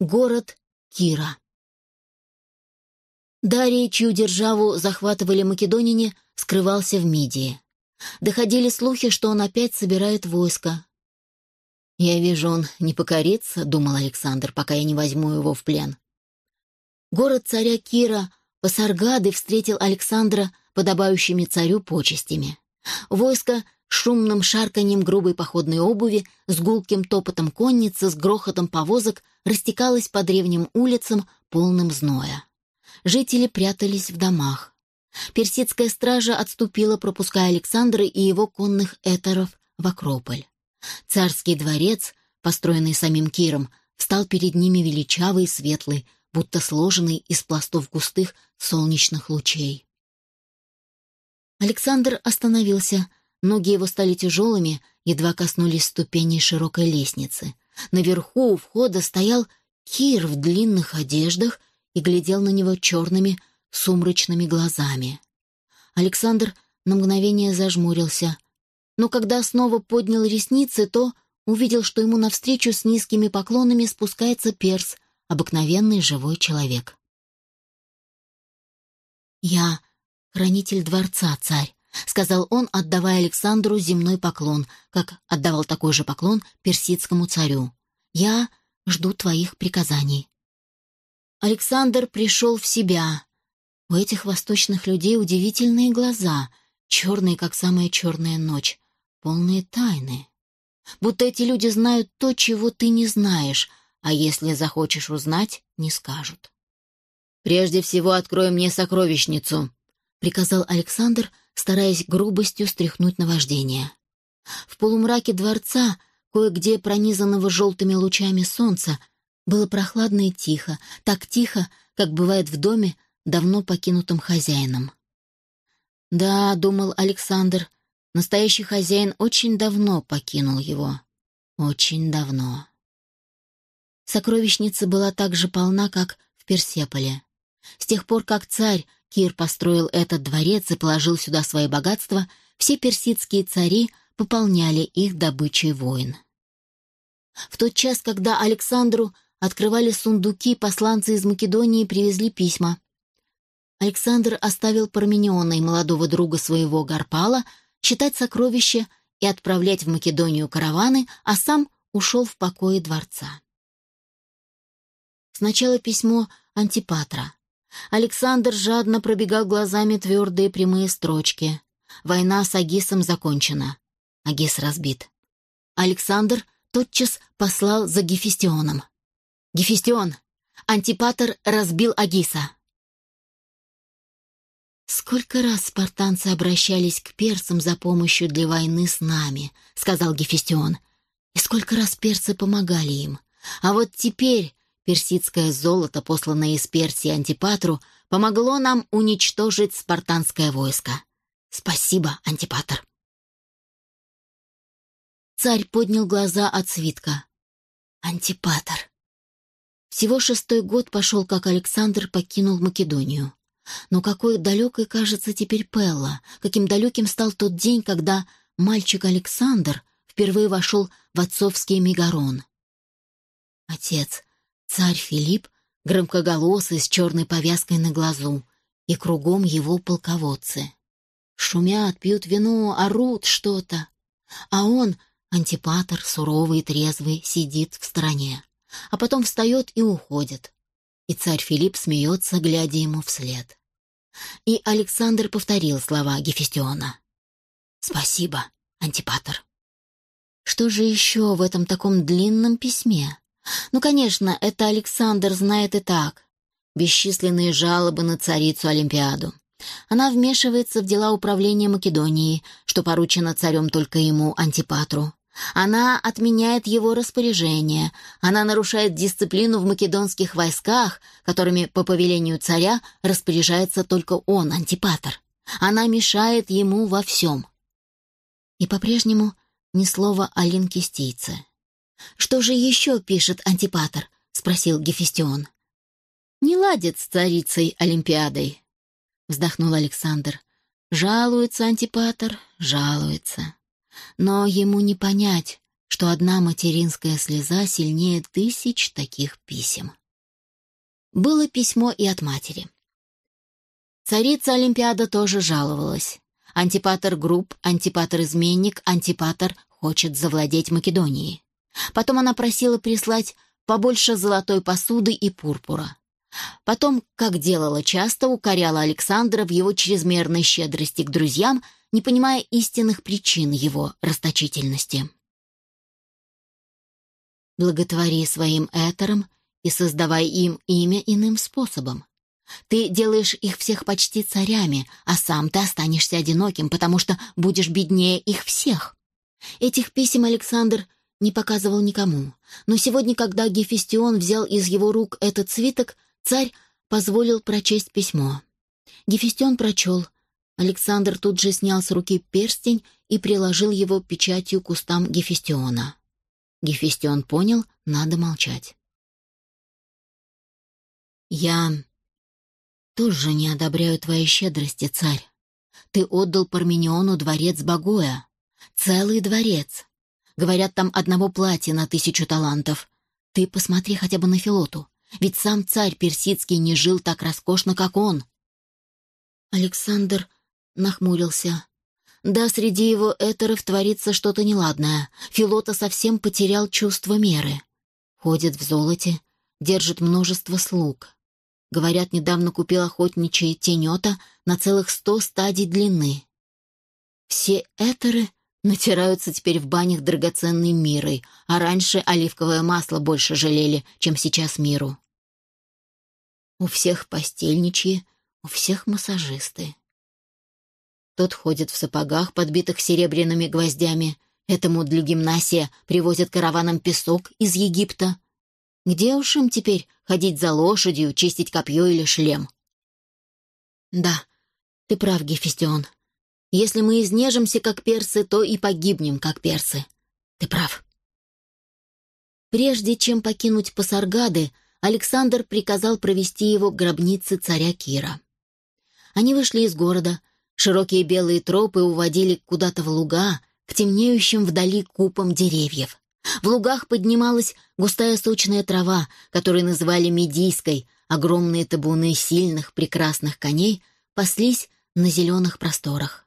Город Кира. Дарий, чью державу захватывали македонине, скрывался в Мидии. Доходили слухи, что он опять собирает войско. «Я вижу, он не покорится», — думал Александр, «пока я не возьму его в плен». Город царя Кира Пасаргады встретил Александра подобающими царю почестями. Войско шумным шарканьем грубой походной обуви, с гулким топотом конницы, с грохотом повозок растекалось по древним улицам, полным зноя. Жители прятались в домах. Персидская стража отступила, пропуская Александра и его конных этеров в Акрополь. Царский дворец, построенный самим Киром, стал перед ними величавый и светлый, будто сложенный из пластов густых солнечных лучей. Александр остановился, Ноги его стали тяжелыми, едва коснулись ступеней широкой лестницы. Наверху у входа стоял Кир в длинных одеждах и глядел на него черными, сумрачными глазами. Александр на мгновение зажмурился, но когда снова поднял ресницы, то увидел, что ему навстречу с низкими поклонами спускается перс, обыкновенный живой человек. «Я хранитель дворца, царь», — сказал он, отдавая Александру земной поклон, как отдавал такой же поклон персидскому царю. «Я жду твоих приказаний». Александр пришел в себя. У этих восточных людей удивительные глаза, черные, как самая черная ночь, полные тайны. Будто эти люди знают то, чего ты не знаешь, а если захочешь узнать, не скажут. «Прежде всего открой мне сокровищницу», — приказал Александр, стараясь грубостью стряхнуть наваждение. В полумраке дворца, кое-где пронизанного желтыми лучами солнца, было прохладно и тихо, так тихо, как бывает в доме, давно покинутым хозяином. «Да», — думал Александр, — «настоящий хозяин очень давно покинул его. Очень давно». Сокровищница была так же полна, как в Персеполе. С тех пор, как царь Кир построил этот дворец и положил сюда свои богатства, все персидские цари пополняли их добычей войн. В тот час, когда Александру открывали сундуки, посланцы из Македонии привезли письма. Александр оставил Пармениона и молодого друга своего Гарпала читать сокровища и отправлять в Македонию караваны, а сам ушел в покое дворца. Сначала письмо Антипатра. Александр жадно пробегал глазами твердые прямые строчки. Война с Агисом закончена. Агис разбит. Александр тотчас послал за Гефестионом. «Гефестион! Антипатор разбил Агиса!» «Сколько раз спартанцы обращались к персам за помощью для войны с нами», — сказал Гефестион. «И сколько раз персы помогали им. А вот теперь Персидское золото, посланное из Персии Антипатру, помогло нам уничтожить спартанское войско. Спасибо, Антипатр. Царь поднял глаза от свитка. Антипатр. Всего шестой год пошел, как Александр покинул Македонию. Но какой далекой кажется теперь Пелла, каким далеким стал тот день, когда мальчик Александр впервые вошел в отцовский Мегарон. Отец, Царь Филипп, громкоголосый, с черной повязкой на глазу, и кругом его полководцы. Шумят, пьют вино, орут что-то. А он, антипатор, суровый и трезвый, сидит в стороне. А потом встает и уходит. И царь Филипп смеется, глядя ему вслед. И Александр повторил слова Гефестиона. «Спасибо, антипатор». Что же еще в этом таком длинном письме? Ну, конечно, это Александр знает и так. Бесчисленные жалобы на царицу Олимпиаду. Она вмешивается в дела управления Македонией, что поручено царем только ему, Антипатру. Она отменяет его распоряжение. Она нарушает дисциплину в македонских войсках, которыми по повелению царя распоряжается только он, Антипатр. Она мешает ему во всем. И по-прежнему ни слова о линкистийце. «Что же еще пишет антипатор?» — спросил Гефестион. «Не ладит с царицей Олимпиадой», — вздохнул Александр. «Жалуется антипатор, жалуется. Но ему не понять, что одна материнская слеза сильнее тысяч таких писем. Было письмо и от матери. Царица Олимпиада тоже жаловалась. Антипатор групп, антипатор-изменник, антипатор хочет завладеть Македонией. Потом она просила прислать побольше золотой посуды и пурпура. Потом, как делала часто, укоряла Александра в его чрезмерной щедрости к друзьям, не понимая истинных причин его расточительности. Благотвори своим этерам и создавай им имя иным способом. Ты делаешь их всех почти царями, а сам ты останешься одиноким, потому что будешь беднее их всех. Этих писем Александр не показывал никому. Но сегодня, когда Гефестион взял из его рук этот свиток, царь позволил прочесть письмо. Гефестион прочел. Александр тут же снял с руки перстень и приложил его печатью к устам Гефестиона. Гефестион понял, надо молчать. «Я тоже не одобряю твоей щедрости, царь. Ты отдал Пармениону дворец Багоя. Целый дворец. Говорят, там одного платья на тысячу талантов. Ты посмотри хотя бы на Филоту. Ведь сам царь персидский не жил так роскошно, как он. Александр нахмурился. Да, среди его этеров творится что-то неладное. Филота совсем потерял чувство меры. Ходит в золоте, держит множество слуг. Говорят, недавно купил охотничье тенета на целых сто стадий длины. Все этеры Натираются теперь в банях драгоценной мирой, а раньше оливковое масло больше жалели, чем сейчас миру. У всех постельничьи, у всех массажисты. Тот ходит в сапогах, подбитых серебряными гвоздями. Этому для гимнасия привозят караваном песок из Египта. Где уж им теперь ходить за лошадью, чистить копье или шлем? Да, ты прав, Гефестион. Если мы изнежимся, как персы, то и погибнем, как персы. Ты прав. Прежде чем покинуть Пасаргады, Александр приказал провести его к гробнице царя Кира. Они вышли из города. Широкие белые тропы уводили куда-то в луга, к темнеющим вдали купам деревьев. В лугах поднималась густая сочная трава, которую называли медийской. Огромные табуны сильных, прекрасных коней паслись на зеленых просторах.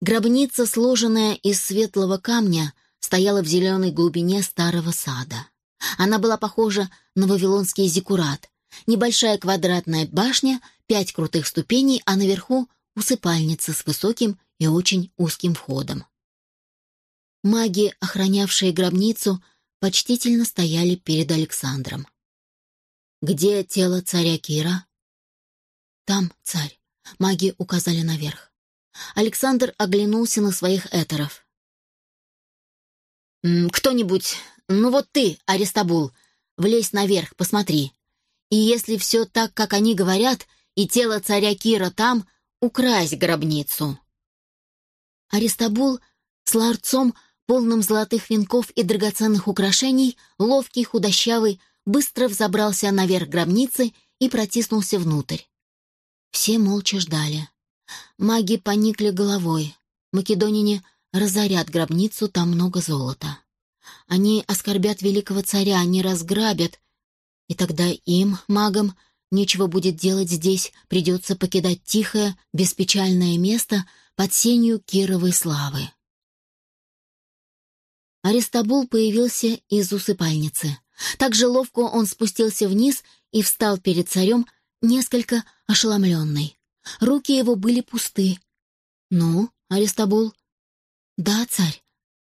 Гробница, сложенная из светлого камня, стояла в зеленой глубине старого сада. Она была похожа на вавилонский зиккурат. Небольшая квадратная башня, пять крутых ступеней, а наверху усыпальница с высоким и очень узким входом. Маги, охранявшие гробницу, почтительно стояли перед Александром. «Где тело царя Кира?» «Там, царь». Маги указали наверх. Александр оглянулся на своих этеров. «Кто-нибудь, ну вот ты, Аристабул, влезь наверх, посмотри. И если все так, как они говорят, и тело царя Кира там, укрась гробницу». Аристабул с ларцом, полным золотых венков и драгоценных украшений, ловкий, худощавый, быстро взобрался наверх гробницы и протиснулся внутрь. Все молча ждали. Маги поникли головой. Македонине разорят гробницу, там много золота. Они оскорбят великого царя, они разграбят. И тогда им, магам, нечего будет делать здесь, придется покидать тихое, беспечальное место под сенью Кировой славы. Аристабул появился из усыпальницы. Так же ловко он спустился вниз и встал перед царем, несколько ошеломленный. Руки его были пусты. «Ну, Аристабул?» «Да, царь.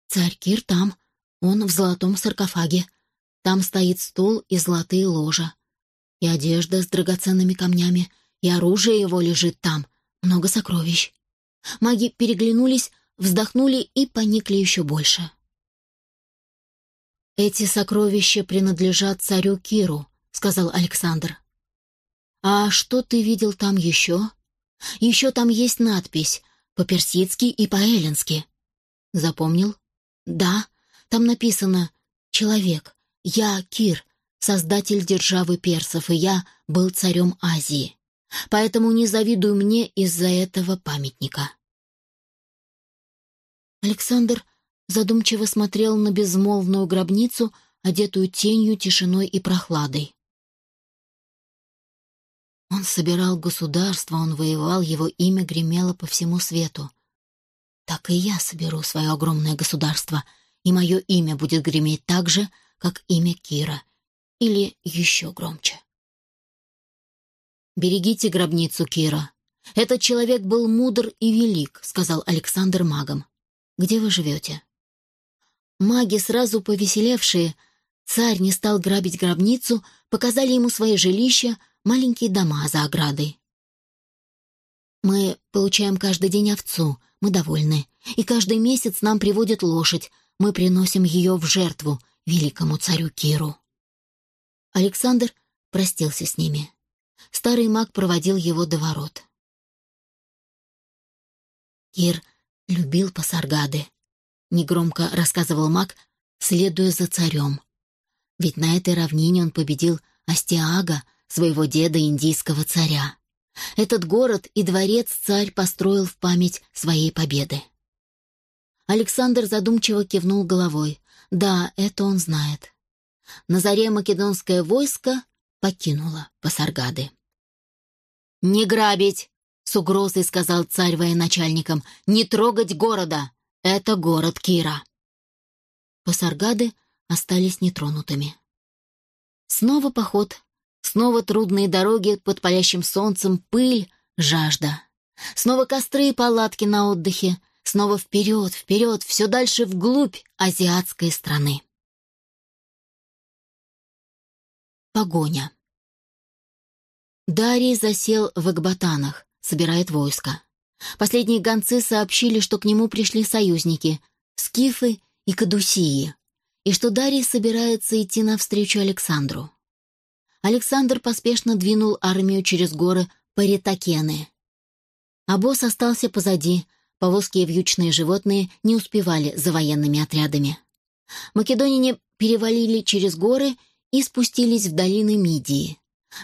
Царь Кир там. Он в золотом саркофаге. Там стоит стол и золотые ложа. И одежда с драгоценными камнями, и оружие его лежит там. Много сокровищ». Маги переглянулись, вздохнули и поникли еще больше. «Эти сокровища принадлежат царю Киру», — сказал Александр. «А что ты видел там еще?» Еще там есть надпись по-персидски и по-эллински. Запомнил? Да, там написано «Человек, я Кир, создатель державы персов, и я был царем Азии. Поэтому не завидуй мне из-за этого памятника». Александр задумчиво смотрел на безмолвную гробницу, одетую тенью, тишиной и прохладой. Он собирал государство, он воевал, его имя гремело по всему свету. Так и я соберу свое огромное государство, и мое имя будет греметь так же, как имя Кира, или еще громче. «Берегите гробницу Кира. Этот человек был мудр и велик», — сказал Александр магам. «Где вы живете?» Маги, сразу повеселевшие, царь не стал грабить гробницу, показали ему свои жилища, маленькие дома за оградой. «Мы получаем каждый день овцу, мы довольны, и каждый месяц нам приводят лошадь, мы приносим ее в жертву великому царю Киру». Александр простился с ними. Старый маг проводил его до ворот. Кир любил пасаргады. Негромко рассказывал маг, следуя за царем. Ведь на этой равнине он победил Астиага, своего деда индийского царя. Этот город и дворец царь построил в память своей победы. Александр задумчиво кивнул головой. Да, это он знает. На заре македонское войско покинуло Пасаргады. «Не грабить!» — с угрозой сказал царь военачальникам. «Не трогать города! Это город Кира!» Пасаргады остались нетронутыми. Снова поход, снова трудные дороги под палящим солнцем, пыль, жажда. Снова костры и палатки на отдыхе, снова вперед, вперед, все дальше вглубь азиатской страны. Погоня. Дарий засел в Экбатанах, собирает войско. Последние гонцы сообщили, что к нему пришли союзники — скифы и кадусии, и что Дарий собирается идти навстречу Александру. Александр поспешно двинул армию через горы Паритакены. А босс остался позади, повозки и вьючные животные не успевали за военными отрядами. Македонине перевалили через горы и спустились в долины Мидии.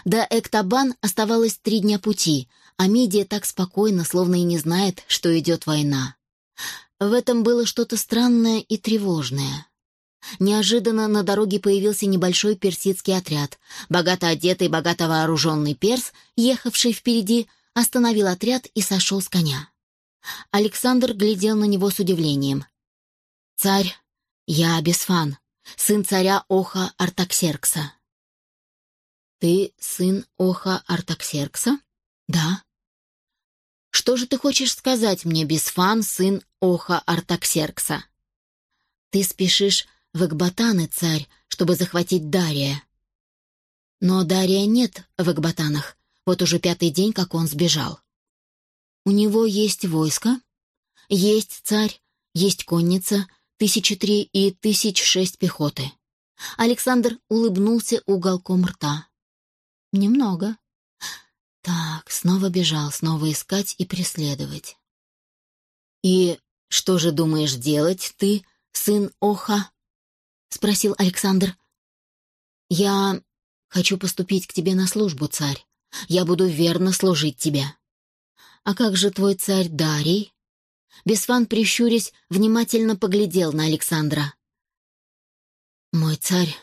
До Эктабан оставалось три дня пути, а Мидия так спокойно, словно и не знает, что идет война. В этом было что-то странное и тревожное. Неожиданно на дороге появился небольшой персидский отряд. Богато одетый, богато вооруженный перс, ехавший впереди, остановил отряд и сошел с коня. Александр глядел на него с удивлением. «Царь, я Бесфан, сын царя Оха Артаксеркса. «Ты сын Оха Артаксеркса?» «Да». «Что же ты хочешь сказать мне, Бесфан, сын Оха Артаксеркса?» «Ты спешишь в Экбатаны, царь, чтобы захватить Дария». «Но Дария нет в Экбатанах. Вот уже пятый день, как он сбежал». «У него есть войско?» «Есть царь, есть конница, тысячи три и тысяч шесть пехоты». Александр улыбнулся уголком рта. Немного. Так, снова бежал, снова искать и преследовать. «И что же думаешь делать ты, сын Оха?» — спросил Александр. «Я хочу поступить к тебе на службу, царь. Я буду верно служить тебе». «А как же твой царь Дарий?» Бесфан, прищурясь, внимательно поглядел на Александра. «Мой царь,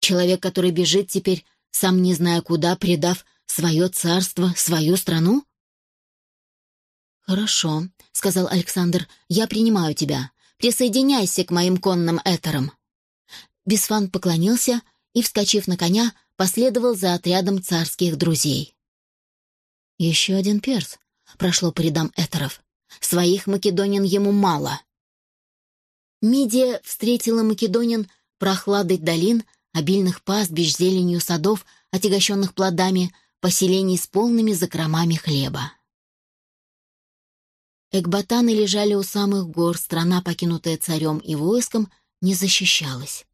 человек, который бежит теперь сам не зная куда, предав свое царство, свою страну? «Хорошо», — сказал Александр, — «я принимаю тебя. Присоединяйся к моим конным этерам». Бесфан поклонился и, вскочив на коня, последовал за отрядом царских друзей. Еще один перс прошло по рядам этеров. Своих македонин ему мало. Мидия встретила македонин прохладой долин, обильных пастбищ, зеленью садов, отягощенных плодами, поселений с полными закромами хлеба. Экбатаны лежали у самых гор, страна, покинутая царем и войском, не защищалась.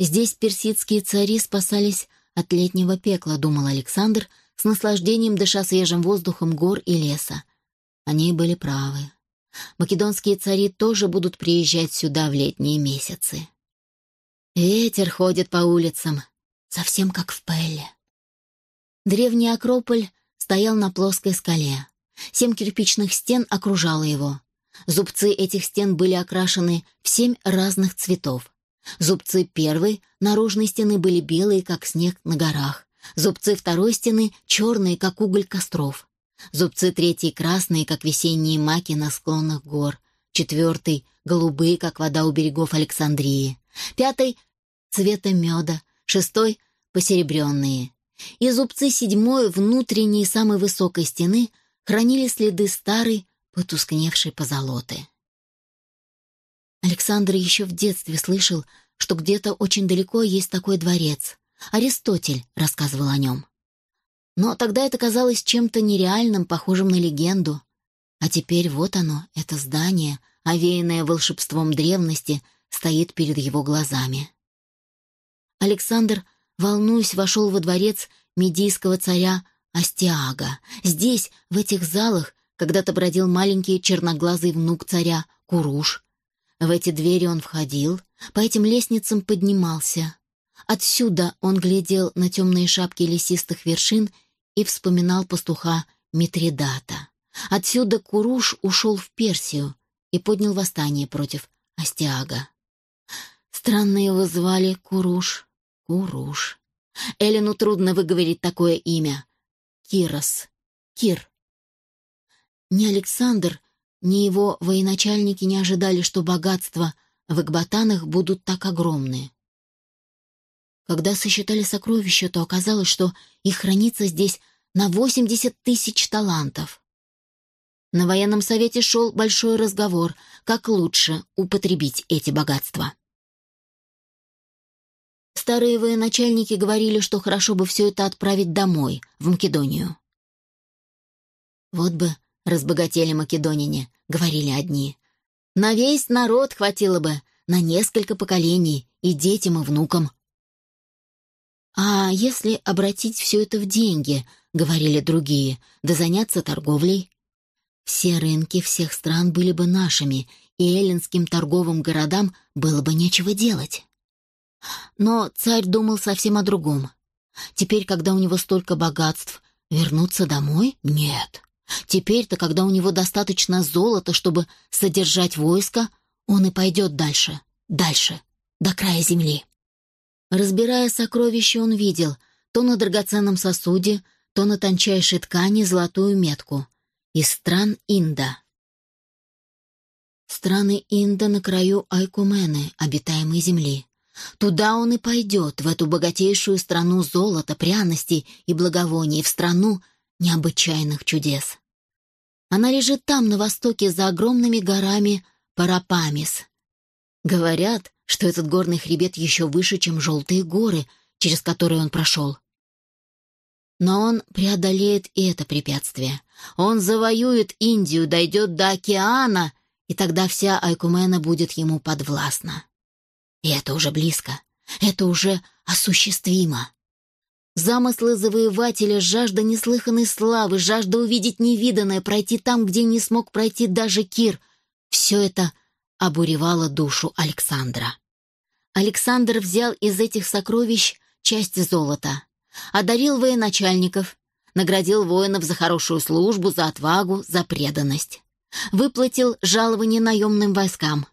Здесь персидские цари спасались от летнего пекла, думал Александр, с наслаждением дыша свежим воздухом гор и леса. Они были правы. Македонские цари тоже будут приезжать сюда в летние месяцы. Ветер ходит по улицам, совсем как в Пелле. Древний Акрополь стоял на плоской скале. Семь кирпичных стен окружало его. Зубцы этих стен были окрашены в семь разных цветов. Зубцы первой, наружной стены были белые, как снег на горах. Зубцы второй стены черные, как уголь костров. Зубцы третьей красные, как весенние маки на склонах гор. Четвертый — голубые, как вода у берегов Александрии. Пятый — цвета меда. Шестой — посеребренные. И зубцы седьмой, внутренней самой высокой стены, хранили следы старой, потускневшей позолоты. Александр еще в детстве слышал, что где-то очень далеко есть такой дворец. Аристотель рассказывал о нем. Но тогда это казалось чем-то нереальным, похожим на легенду. А теперь вот оно, это здание, овеянное волшебством древности, стоит перед его глазами. Александр, волнуясь, вошел во дворец медийского царя Астиага. Здесь, в этих залах, когда-то бродил маленький черноглазый внук царя Куруш. В эти двери он входил, по этим лестницам поднимался. Отсюда он глядел на темные шапки лесистых вершин и вспоминал пастуха Митридата. Отсюда Куруш ушел в Персию и поднял восстание против Астиага. Странно его звали Куруш. Куруш. Элену трудно выговорить такое имя. Кирос. Кир. Ни Александр, ни его военачальники не ожидали, что богатства в Экбатанах будут так огромные. Когда сосчитали сокровища, то оказалось, что их хранится здесь на 80 тысяч талантов. На военном совете шел большой разговор, как лучше употребить эти богатства. Старые военачальники говорили, что хорошо бы все это отправить домой, в Македонию. Вот бы разбогатели македонине, говорили одни. На весь народ хватило бы, на несколько поколений, и детям, и внукам. А если обратить все это в деньги, говорили другие, да заняться торговлей? Все рынки всех стран были бы нашими, и эллинским торговым городам было бы нечего делать. Но царь думал совсем о другом. Теперь, когда у него столько богатств, вернуться домой? Нет. Теперь-то, когда у него достаточно золота, чтобы содержать войско, он и пойдет дальше, дальше, до края земли. Разбирая сокровища, он видел то на драгоценном сосуде, то на тончайшей ткани золотую метку из стран Инда. Страны Инда на краю Айкумены, обитаемой земли. Туда он и пойдет, в эту богатейшую страну золота, пряностей и благовоний, в страну, необычайных чудес. Она лежит там, на востоке, за огромными горами Парапамис. Говорят, что этот горный хребет еще выше, чем желтые горы, через которые он прошел. Но он преодолеет и это препятствие. Он завоюет Индию, дойдет до океана, и тогда вся Айкумена будет ему подвластна. И это уже близко, это уже осуществимо. Замыслы завоевателя, жажда неслыханной славы, жажда увидеть невиданное, пройти там, где не смог пройти даже Кир. Все это обуревало душу Александра. Александр взял из этих сокровищ часть золота, одарил военачальников, наградил воинов за хорошую службу, за отвагу, за преданность, выплатил жалование наемным войскам.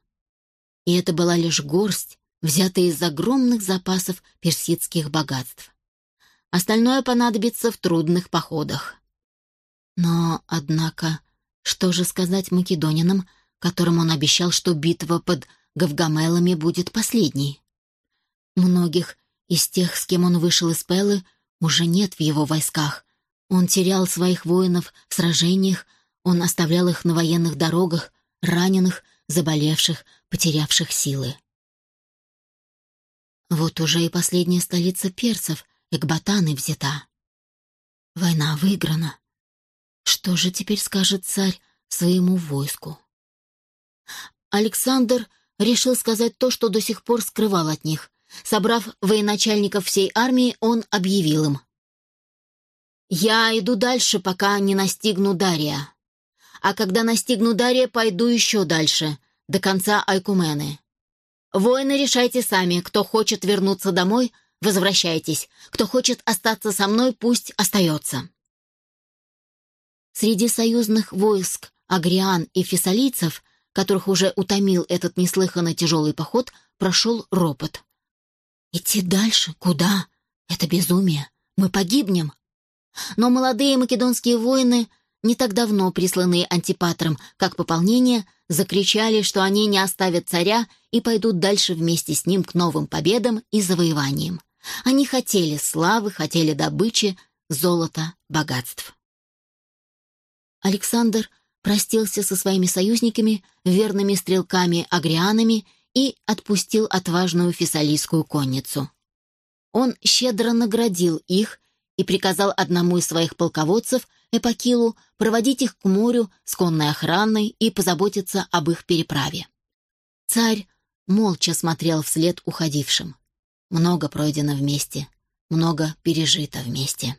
И это была лишь горсть, взятая из огромных запасов персидских богатств. Остальное понадобится в трудных походах. Но, однако, что же сказать македонянам, которым он обещал, что битва под Гавгамелами будет последней? Многих из тех, с кем он вышел из Пелы, уже нет в его войсках. Он терял своих воинов в сражениях, он оставлял их на военных дорогах, раненых, заболевших, потерявших силы. Вот уже и последняя столица перцев — Экбатаны взята. Война выиграна. Что же теперь скажет царь своему войску? Александр решил сказать то, что до сих пор скрывал от них. Собрав военачальников всей армии, он объявил им. «Я иду дальше, пока не настигну Дария. А когда настигну Дария, пойду еще дальше, до конца Айкумены. Воины решайте сами, кто хочет вернуться домой — Возвращайтесь. Кто хочет остаться со мной, пусть остается. Среди союзных войск агриан и фессалийцев которых уже утомил этот неслыханно тяжелый поход, прошел ропот. «Идти дальше? Куда? Это безумие. Мы погибнем». Но молодые македонские воины, не так давно присланные антипатром как пополнение, закричали, что они не оставят царя и пойдут дальше вместе с ним к новым победам и завоеваниям. Они хотели славы, хотели добычи, золота, богатств. Александр простился со своими союзниками, верными стрелками-агрианами и отпустил отважную фессалийскую конницу. Он щедро наградил их и приказал одному из своих полководцев, Эпокилу, проводить их к морю с конной охраной и позаботиться об их переправе. Царь молча смотрел вслед уходившим. Много пройдено вместе, много пережито вместе.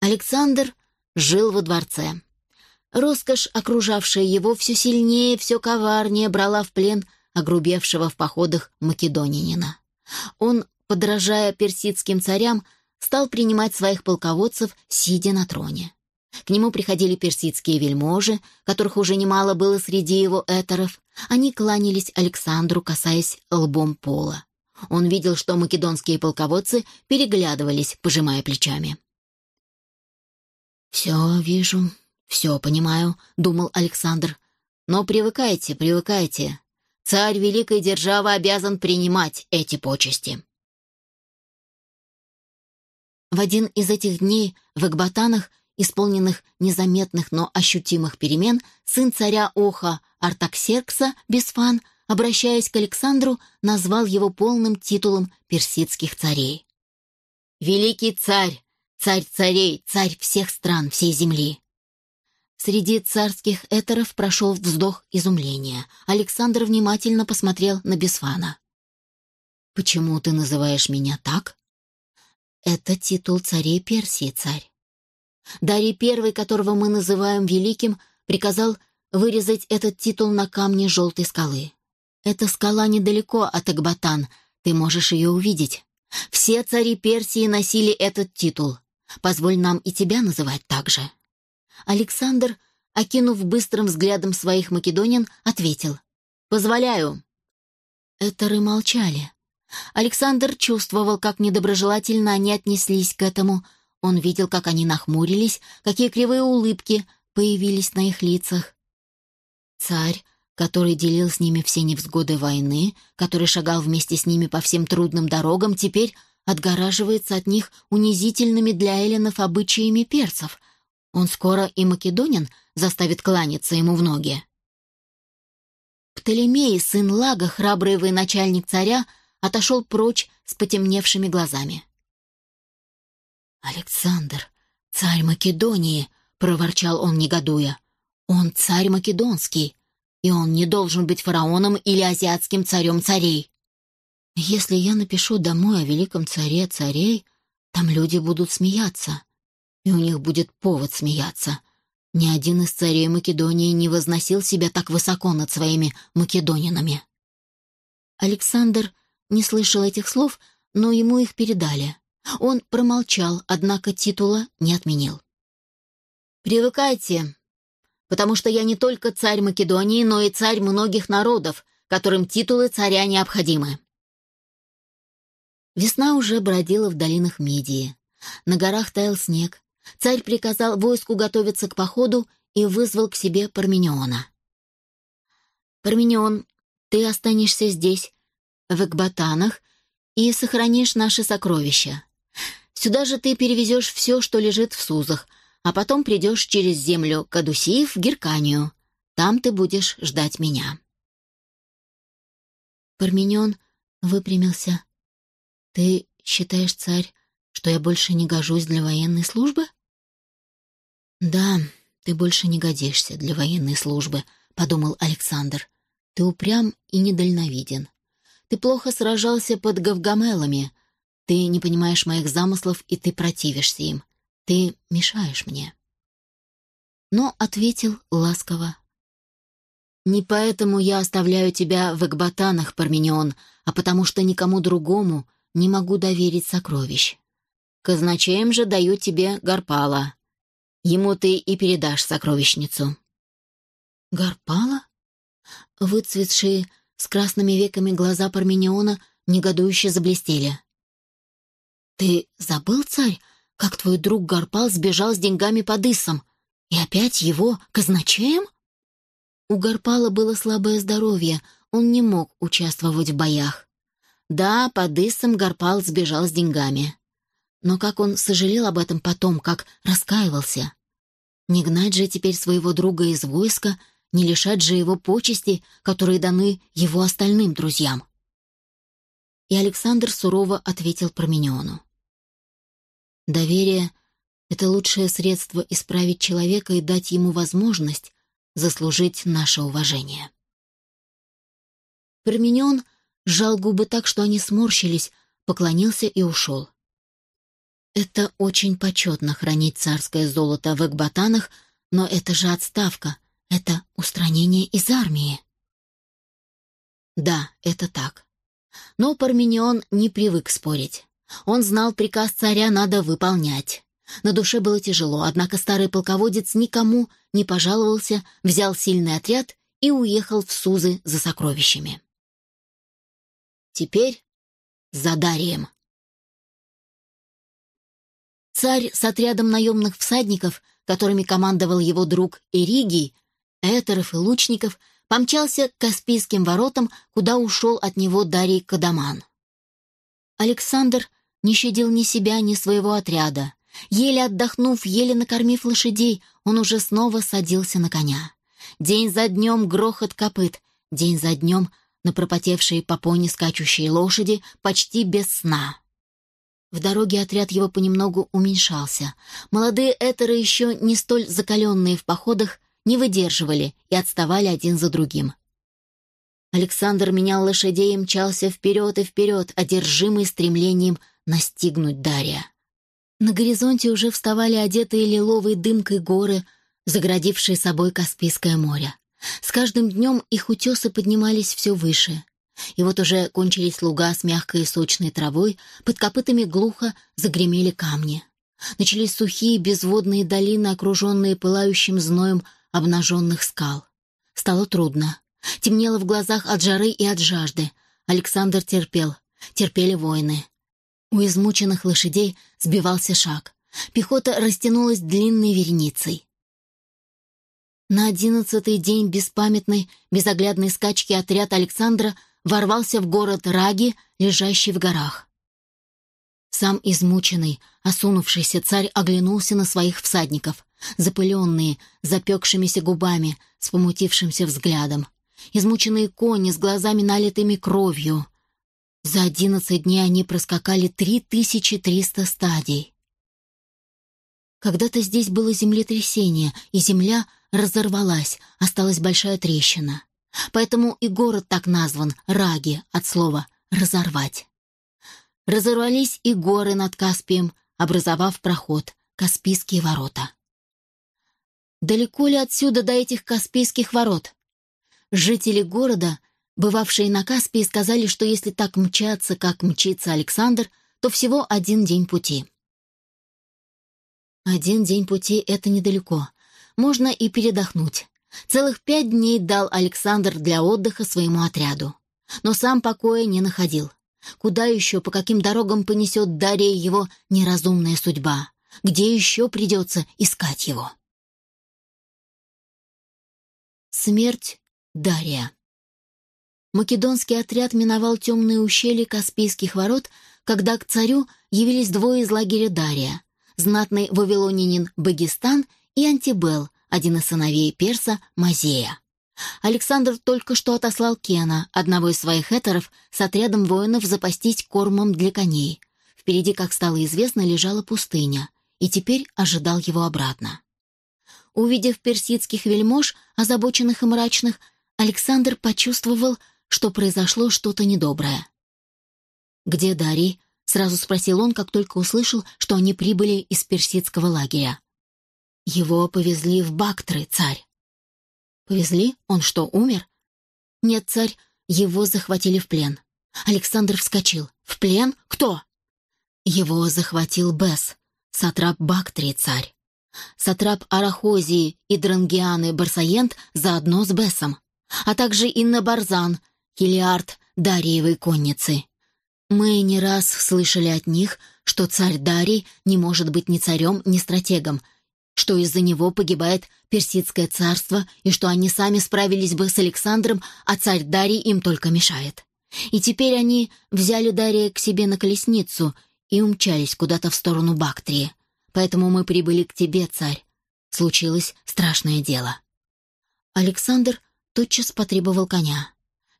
Александр жил во дворце. Роскошь, окружавшая его, все сильнее, все коварнее брала в плен огрубевшего в походах македонянина. Он, подражая персидским царям, стал принимать своих полководцев, сидя на троне. К нему приходили персидские вельможи, которых уже немало было среди его этеров. Они кланялись Александру, касаясь лбом пола. Он видел, что македонские полководцы переглядывались, пожимая плечами. «Все вижу, все понимаю», — думал Александр. «Но привыкайте, привыкайте. Царь великой державы обязан принимать эти почести». В один из этих дней в Экбатанах, исполненных незаметных, но ощутимых перемен, сын царя Оха Артаксеркса Бесфан, обращаясь к Александру, назвал его полным титулом персидских царей. «Великий царь, царь царей, царь всех стран, всей земли!» Среди царских этеров прошел вздох изумления. Александр внимательно посмотрел на Бесфана. «Почему ты называешь меня так?» Это титул царей Персии, царь. Дарий I, которого мы называем великим, приказал вырезать этот титул на камне желтой скалы. Эта скала недалеко от Экбатан, ты можешь ее увидеть. Все цари Персии носили этот титул. Позволь нам и тебя называть так же. Александр, окинув быстрым взглядом своих македонян, ответил. «Позволяю». Этеры молчали. Александр чувствовал, как недоброжелательно они отнеслись к этому. Он видел, как они нахмурились, какие кривые улыбки появились на их лицах. Царь, который делил с ними все невзгоды войны, который шагал вместе с ними по всем трудным дорогам, теперь отгораживается от них унизительными для эллинов обычаями перцев. Он скоро и македонин заставит кланяться ему в ноги. Птолемей, сын Лага, храбрый военачальник царя, отошел прочь с потемневшими глазами. «Александр, царь Македонии!» — проворчал он, негодуя. «Он царь македонский, и он не должен быть фараоном или азиатским царем царей. Если я напишу домой о великом царе царей, там люди будут смеяться, и у них будет повод смеяться. Ни один из царей Македонии не возносил себя так высоко над своими македонинами». Александр не слышал этих слов, но ему их передали. Он промолчал, однако титула не отменил. «Привыкайте, потому что я не только царь Македонии, но и царь многих народов, которым титулы царя необходимы». Весна уже бродила в долинах Медии. На горах таял снег. Царь приказал войску готовиться к походу и вызвал к себе Пармениона. «Парменион, ты останешься здесь, в Экбатанах и сохранишь наши сокровища. Сюда же ты перевезешь все, что лежит в Сузах, а потом придешь через землю Кадусиев в Герканию. Там ты будешь ждать меня». Парменион выпрямился. «Ты считаешь, царь, что я больше не гожусь для военной службы?» «Да, ты больше не годишься для военной службы», — подумал Александр. «Ты упрям и недальновиден. Ты плохо сражался под Гавгамелами. Ты не понимаешь моих замыслов, и ты противишься им. Ты мешаешь мне. Но ответил ласково. «Не поэтому я оставляю тебя в Экбатанах, Парменион, а потому что никому другому не могу доверить сокровищ. Казначеем же даю тебе Гарпала. Ему ты и передашь сокровищницу». «Гарпала?» Выцветшие с красными веками глаза Пармениона негодующе заблестели. «Ты забыл, царь, как твой друг Гарпал сбежал с деньгами под Иссом? И опять его казначеем?» У Гарпала было слабое здоровье, он не мог участвовать в боях. Да, под Иссом Гарпал сбежал с деньгами. Но как он сожалел об этом потом, как раскаивался. Не гнать же теперь своего друга из войска, не лишать же его почести, которые даны его остальным друзьям. И Александр сурово ответил Пармениону. «Доверие — это лучшее средство исправить человека и дать ему возможность заслужить наше уважение». Парменион сжал губы так, что они сморщились, поклонился и ушел. Это очень почетно хранить царское золото в Экбатанах, но это же отставка, это устранение из армии. Да, это так. Но Парменион не привык спорить. Он знал, приказ царя надо выполнять. На душе было тяжело, однако старый полководец никому не пожаловался, взял сильный отряд и уехал в Сузы за сокровищами. Теперь за Дарием. Царь с отрядом наемных всадников, которыми командовал его друг Эригий, этеров и лучников, помчался к Каспийским воротам, куда ушел от него Дарий Кадаман. Александр не щадил ни себя, ни своего отряда. Еле отдохнув, еле накормив лошадей, он уже снова садился на коня. День за днем грохот копыт, день за днем на пропотевшие по пони скачущие лошади почти без сна. В дороге отряд его понемногу уменьшался. Молодые этеры, еще не столь закаленные в походах, не выдерживали и отставали один за другим. Александр менял лошадей и мчался вперед и вперед, одержимый стремлением настигнуть Дарья. На горизонте уже вставали одетые лиловой дымкой горы, заградившие собой Каспийское море. С каждым днем их утесы поднимались все выше. И вот уже кончились луга с мягкой и сочной травой, под копытами глухо загремели камни. Начались сухие безводные долины, окруженные пылающим зноем обнаженных скал. Стало трудно. Темнело в глазах от жары и от жажды. Александр терпел. Терпели воины. У измученных лошадей сбивался шаг. Пехота растянулась длинной вереницей. На одиннадцатый день беспамятной, безоглядной скачки отряд Александра ворвался в город Раги, лежащий в горах. Сам измученный, осунувшийся царь оглянулся на своих всадников, запыленные, запекшимися губами, с помутившимся взглядом. Измученные кони с глазами налитыми кровью. За одиннадцать дней они проскакали три тысячи триста стадий. Когда-то здесь было землетрясение, и земля — разорвалась, осталась большая трещина. Поэтому и город так назван Раги от слова «разорвать». Разорвались и горы над Каспием, образовав проход Каспийские ворота. Далеко ли отсюда до этих Каспийских ворот? Жители города, бывавшие на Каспии, сказали, что если так мчаться, как мчится Александр, то всего один день пути. Один день пути — это недалеко — можно и передохнуть. Целых пять дней дал Александр для отдыха своему отряду. Но сам покоя не находил. Куда еще, по каким дорогам понесет Дарья его неразумная судьба? Где еще придется искать его? Смерть Дарья Македонский отряд миновал темные ущелья Каспийских ворот, когда к царю явились двое из лагеря Дария, знатный вавилонянин Багистан и Антибел, один из сыновей перса Мазея. Александр только что отослал Кена, одного из своих этеров, с отрядом воинов запастись кормом для коней. Впереди, как стало известно, лежала пустыня, и теперь ожидал его обратно. Увидев персидских вельмож, озабоченных и мрачных, Александр почувствовал, что произошло что-то недоброе. «Где Дарий?» — сразу спросил он, как только услышал, что они прибыли из персидского лагеря. Его повезли в Бактры, царь. Повезли? Он что, умер? Нет, царь, его захватили в плен. Александр вскочил. В плен? Кто? Его захватил Бес, сатрап Бактрии, царь. Сатрап Арахозии и Дрангианы Барсаент заодно с Бесом. а также и на Барзан, Хилиард Дариевой конницы. Мы не раз слышали от них, что царь Дарий не может быть ни царем, ни стратегом, что из-за него погибает Персидское царство и что они сами справились бы с Александром, а царь Дарий им только мешает. И теперь они взяли Дария к себе на колесницу и умчались куда-то в сторону Бактрии. Поэтому мы прибыли к тебе, царь. Случилось страшное дело. Александр тотчас потребовал коня.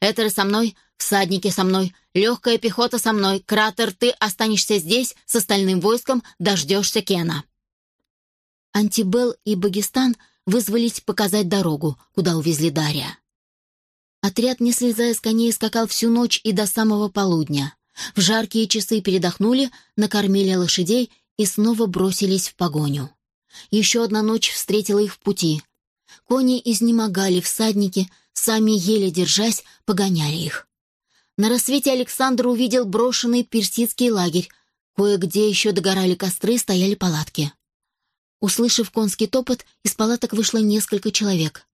«Этеры со мной, всадники со мной, легкая пехота со мной, кратер, ты останешься здесь с остальным войском, дождешься Кена». Антибел и Багистан вызвались показать дорогу, куда увезли Дарья. Отряд, не слезая с коней, скакал всю ночь и до самого полудня. В жаркие часы передохнули, накормили лошадей и снова бросились в погоню. Еще одна ночь встретила их в пути. Кони изнемогали, всадники, сами еле держась, погоняли их. На рассвете Александр увидел брошенный персидский лагерь. Кое-где еще догорали костры, стояли палатки. Услышав конский топот, из палаток вышло несколько человек.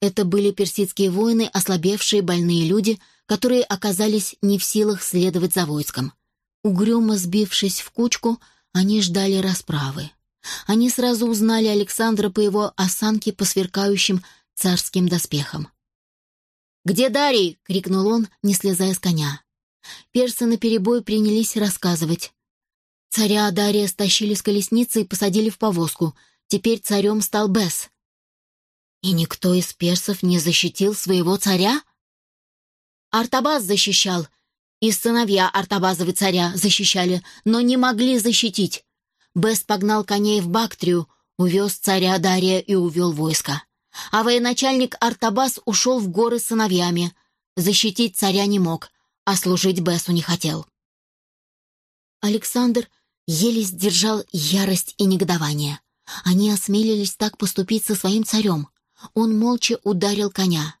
Это были персидские воины, ослабевшие больные люди, которые оказались не в силах следовать за войском. Угрюмо сбившись в кучку, они ждали расправы. Они сразу узнали Александра по его осанке по сверкающим царским доспехам. «Где Дарий?» — крикнул он, не слезая с коня. Персы наперебой принялись рассказывать. Царя Дария стащили с колесницы и посадили в повозку. Теперь царем стал Бес. И никто из персов не защитил своего царя? Артабаз защищал. И сыновья Артабазовы царя защищали, но не могли защитить. Бес погнал коней в Бактрию, увез царя Дария и увел войско. А военачальник Артабас ушел в горы с сыновьями. Защитить царя не мог, а служить Бесу не хотел. Александр еле сдержал ярость и негодование. Они осмелились так поступить со своим царем. Он молча ударил коня.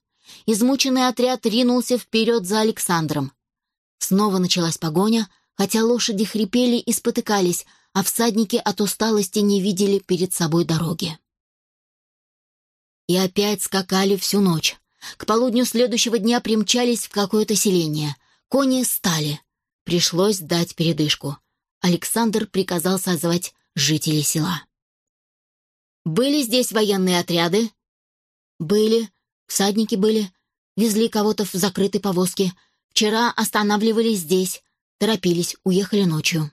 Измученный отряд ринулся вперед за Александром. Снова началась погоня, хотя лошади хрипели и спотыкались, а всадники от усталости не видели перед собой дороги. И опять скакали всю ночь. К полудню следующего дня примчались в какое-то селение. Кони стали. Пришлось дать передышку. Александр приказал созвать жителей села. «Были здесь военные отряды?» «Были. Всадники были. Везли кого-то в закрытой повозке. Вчера останавливались здесь. Торопились, уехали ночью».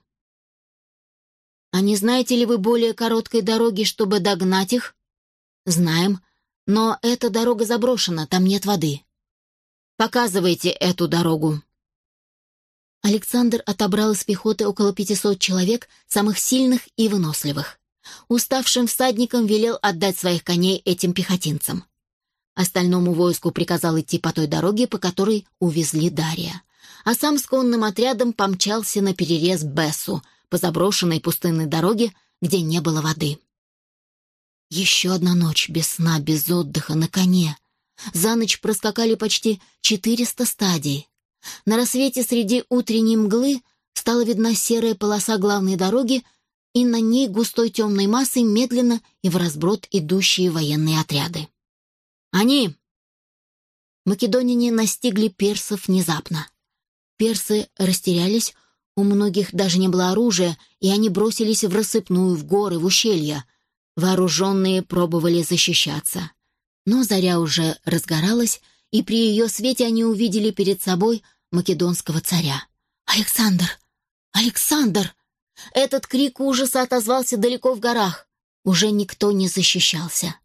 «А не знаете ли вы более короткой дороги, чтобы догнать их?» «Знаем. Но эта дорога заброшена, там нет воды». «Показывайте эту дорогу». Александр отобрал из пехоты около 500 человек, самых сильных и выносливых. Уставшим всадникам велел отдать своих коней этим пехотинцам. Остальному войску приказал идти по той дороге, по которой увезли Дария. А сам с конным отрядом помчался на перерез Бессу, по заброшенной пустынной дороге, где не было воды. Еще одна ночь без сна, без отдыха, на коне. За ночь проскакали почти 400 стадий. На рассвете среди утренней мглы стала видна серая полоса главной дороги, и на ней густой темной массой медленно и в разброд идущие военные отряды. «Они!» Македонине настигли персов внезапно. Персы растерялись, у многих даже не было оружия, и они бросились в рассыпную, в горы, в ущелья. Вооруженные пробовали защищаться. Но заря уже разгоралась, и при ее свете они увидели перед собой македонского царя. «Александр! Александр!» Этот крик ужаса отозвался далеко в горах. Уже никто не защищался.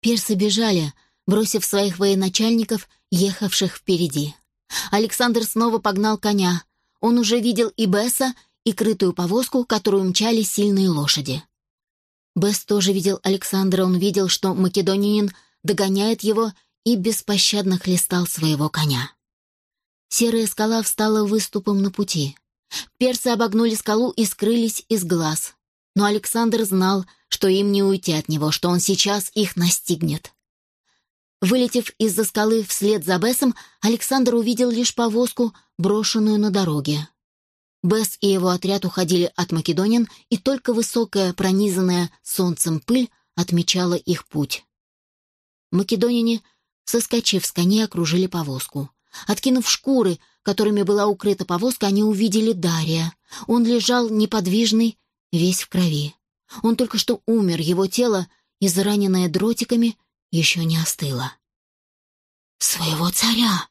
Персы бежали, бросив своих военачальников, ехавших впереди. Александр снова погнал коня, он уже видел и Бесса, и крытую повозку, которую мчали сильные лошади. Бесс тоже видел Александра, он видел, что македонянин догоняет его и беспощадно хлестал своего коня. Серая скала встала выступом на пути. Персы обогнули скалу и скрылись из глаз. Но Александр знал, что им не уйти от него, что он сейчас их настигнет. Вылетев из-за скалы вслед за Бессом, Александр увидел лишь повозку, брошенную на дороге. Бесс и его отряд уходили от македонин, и только высокая, пронизанная солнцем пыль отмечала их путь. Македонине соскочив с коней, окружили повозку. Откинув шкуры, которыми была укрыта повозка, они увидели Дария. Он лежал неподвижный, весь в крови. Он только что умер, его тело, израненное дротиками, еще не остыло. «Своего царя!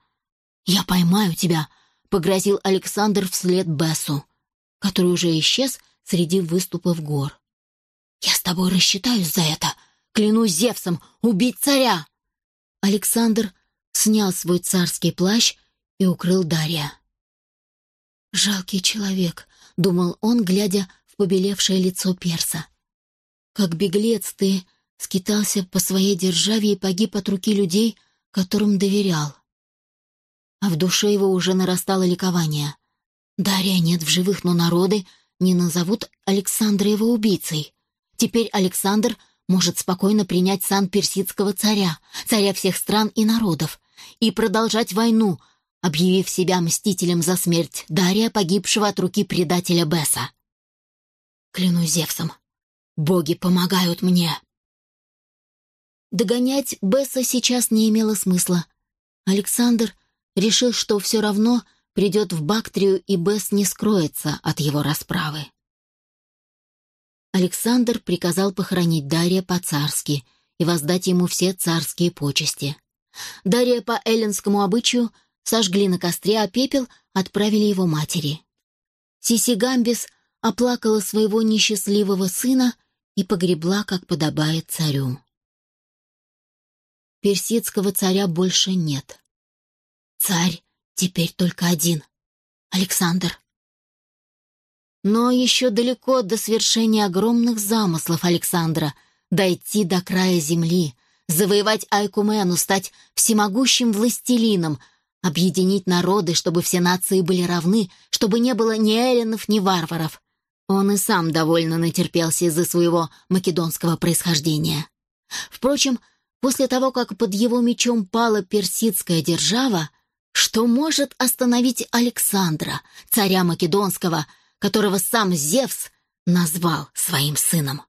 Я поймаю тебя!» — погрозил Александр вслед Бессу, который уже исчез среди выступов гор. «Я с тобой рассчитаюсь за это! Клянусь Зевсом, убить царя!» Александр снял свой царский плащ и укрыл Дарья. «Жалкий человек», — думал он, глядя в побелевшее лицо перса. «Как беглец ты скитался по своей державе и погиб от руки людей, которым доверял». А в душе его уже нарастало ликование. Дарья нет в живых, но народы не назовут Александра его убийцей. Теперь Александр может спокойно принять сан персидского царя, царя всех стран и народов, и продолжать войну, объявив себя мстителем за смерть Дария, погибшего от руки предателя Беса. Клянусь Зевсом, боги помогают мне. Догонять Бесса сейчас не имело смысла. Александр решил, что все равно придет в Бактрию, и Бесс не скроется от его расправы. Александр приказал похоронить Дария по-царски и воздать ему все царские почести. Дария по эллинскому обычаю сожгли на костре, а пепел отправили его матери. Сисигамбис оплакала своего несчастливого сына и погребла, как подобает царю. Персидского царя больше нет. Царь теперь только один — Александр. Но еще далеко до свершения огромных замыслов Александра, дойти до края земли, завоевать Айкумену, стать всемогущим властелином, объединить народы, чтобы все нации были равны, чтобы не было ни эллинов, ни варваров. Он и сам довольно натерпелся из-за своего македонского происхождения. Впрочем, после того, как под его мечом пала персидская держава, что может остановить Александра, царя Македонского, которого сам Зевс назвал своим сыном.